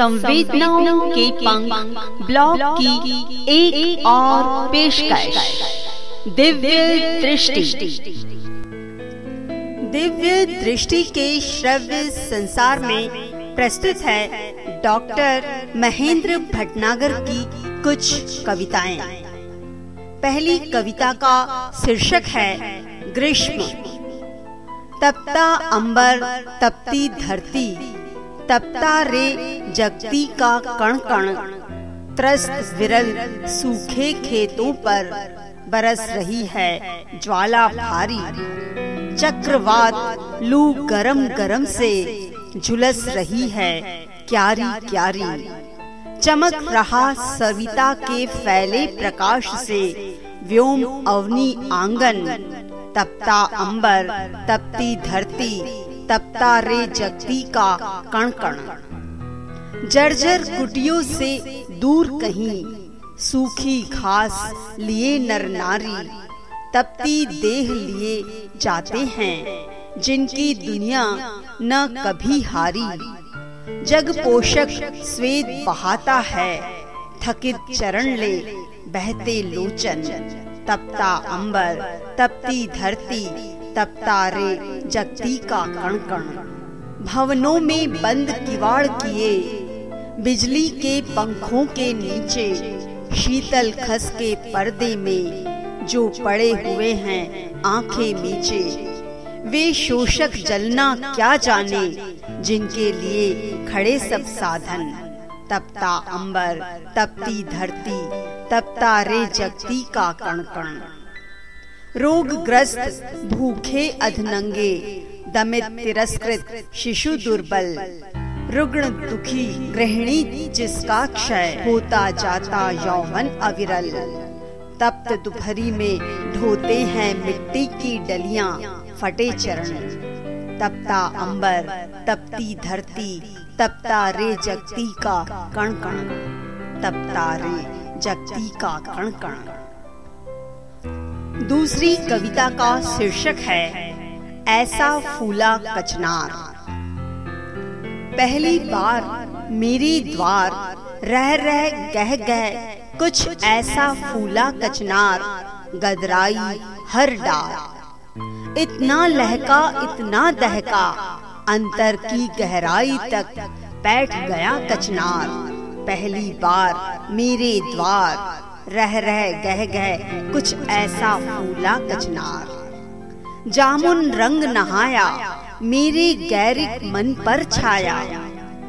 संवेदनाओं के पंख ब्लॉग की एक, और पेशकश। दिव्य दृष्टि। दिव्य दृष्टि के श्रव्य संसार में प्रस्तुत है डॉक्टर महेंद्र भटनागर की कुछ कविताएँ। पहली कविता का शीर्षक है ग्रीष्म। तपता अंबर तपती धरती। तपता रे जगती का कण कण त्रस्त विरल सूखे खेतों पर बरस रही है ज्वाला भारी। चक्रवात लू गरम गरम से झुलस रही है क्यारी क्यारी चमक रहा सविता के फैले प्रकाश से व्योम अवनी आँगन। तपता अंबर, तपती धरती तपता रे जगती का कण कण जर्जर कुटियों से दूर कहीं सूखी घास लिए नर नारी, तपती देह लिए जाते हैं, जिनकी दुनिया न कभी हारी। जग पोषक स्वेद बहाता है, थकित चरण ले बहते लोचन। तपता अंबर, तपती धरती तपता तारे जगती का कण कण भवनों में बंद किवाड़ किए। बिजली के पंखों के नीचे, शीतल खस के पर्दे में जो पड़े हुए हैं आँखें नीचे। वे शोषक जलना क्या जाने, जिनके लिए खड़े सब साधन। तपता अंबर, तपती धरती, तपता रे जगती का कण कण रोग ग्रस्त भूखे अधनंगे, दमित तिरस्कृत शिशु दुर्बल। रुग्ण दुखी गृहिणी जिसका क्षय होता जाता यौवन अविरल। तप्त दुपहरी में ढोते हैं मिट्टी की डलियाँ, फटे चरण। तपता अंबर, तपती धरती, तपता रे जगती का कण कण तपता रे जगती का कण कण दूसरी कविता का शीर्षक है, ऐसा फूला कचनार। पहली बार मेरी द्वार रह रह गह गह कुछ ऐसा फूला कचनार गदराई हर डार। इतना लहका, इतना दहका, अंतर की गहराई तक बैठ गया कचनार। पहली बार मेरे द्वार रह रह गह गह कुछ ऐसा फूला कचनार। जामुन रंग नहाया, मेरे गैरिक मन पर छाया।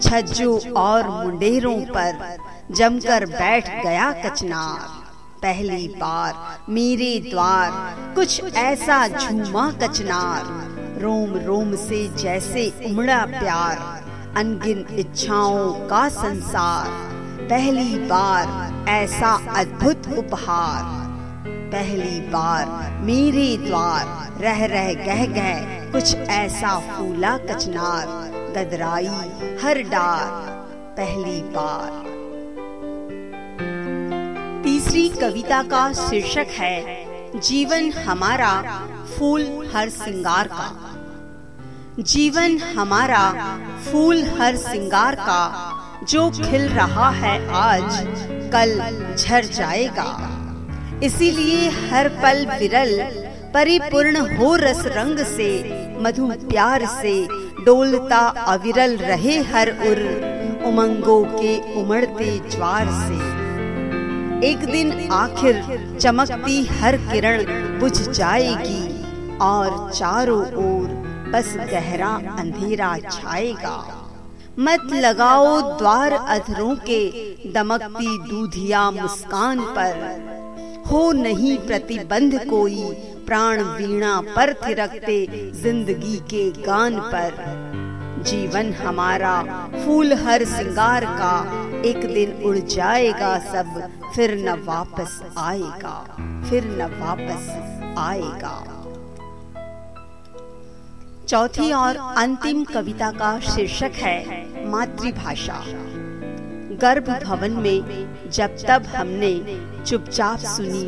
छज्जो और मुंडेरों पर जमकर बैठ गया कचनार। पहली बार मेरे द्वार कुछ ऐसा झूमा कचनार। रोम रोम से जैसे उमड़ा प्यार, अनगिन इच्छाओं का संसार। पहली बार ऐसा अद्भुत उपहार। पहली बार मेरे द्वार रह रह गह गह कुछ ऐसा फूला कचनार, गदराई हर डार, पहली बार। तीसरी कविता का शीर्षक है, जीवन हमारा फूल हर सिंगार का। जीवन हमारा फूल हर सिंगार का, जो खिल रहा है आज कल झर जाएगा। इसीलिए हर पल विरल, परिपूर्ण हो रस रंग से, मधु प्यार से डोलता अविरल रहे हर उर, उमंगों के उमड़ते ज्वार से। एक दिन आखिर चमकती हर किरण बुझ जाएगी, और चारों ओर बस गहरा अंधेरा छाएगा। मत लगाओ द्वार अधरों के दमकती दूधिया मुस्कान पर। हो नहीं प्रतिबंध कोई प्राण वीणा पर थिरकते ज़िंदगी के गान पर। जीवन हमारा फूल हर सिंगार का, एक दिन उड़ जाएगा सब, फिर न वापस आएगा, फिर न वापस आएगा। चौथी और अंतिम कविता का शीर्षक है मातृभाषा। गर्भ भवन में जब तब हमने चुपचाप सुनी,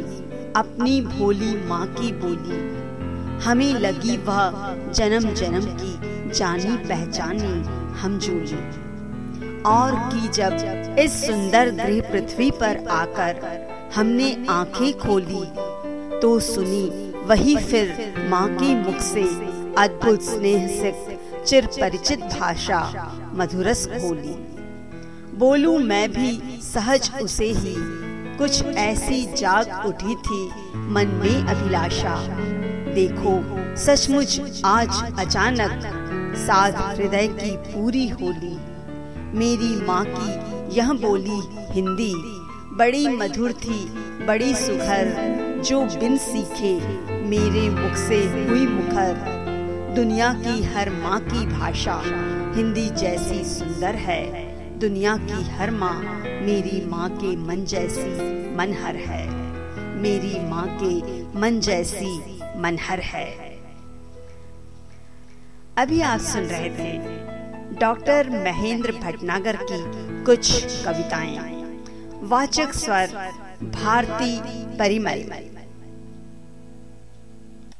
अपनी भोली माँ की बोली। हमें लगी वह जन्म जन्म की जानी पहचानी हम जोली और की जब इस सुंदर गृह पृथ्वी पर आकर हमने आँखें खोली तो सुनी वही फिर माँ के मुख से अद्भुत स्नेह से चिर परिचित भाषा। मधुरस खोली। बोलू मैं भी सहज उसे ही, कुछ ऐसी जाग उठी थी मन में अभिलाषा। देखो, सचमुच आज अचानक साध हृदय की पूरी होली। मेरी माँ की यह बोली हिंदी, बड़ी मधुर थी, बड़ी सुखर, जो बिन सीखे मेरे मुख से हुई मुखर। दुनिया की हर माँ की भाषा हिंदी जैसी सुंदर है। दुनिया की हर माँ मेरी माँ के मन जैसी मनहर है। मेरी माँ के मन जैसी मनहर है। अभी आप सुन रहे थे डॉक्टर महेंद्र भटनागर की कुछ कविताएँ। वाचक स्वर, भारती परिमल।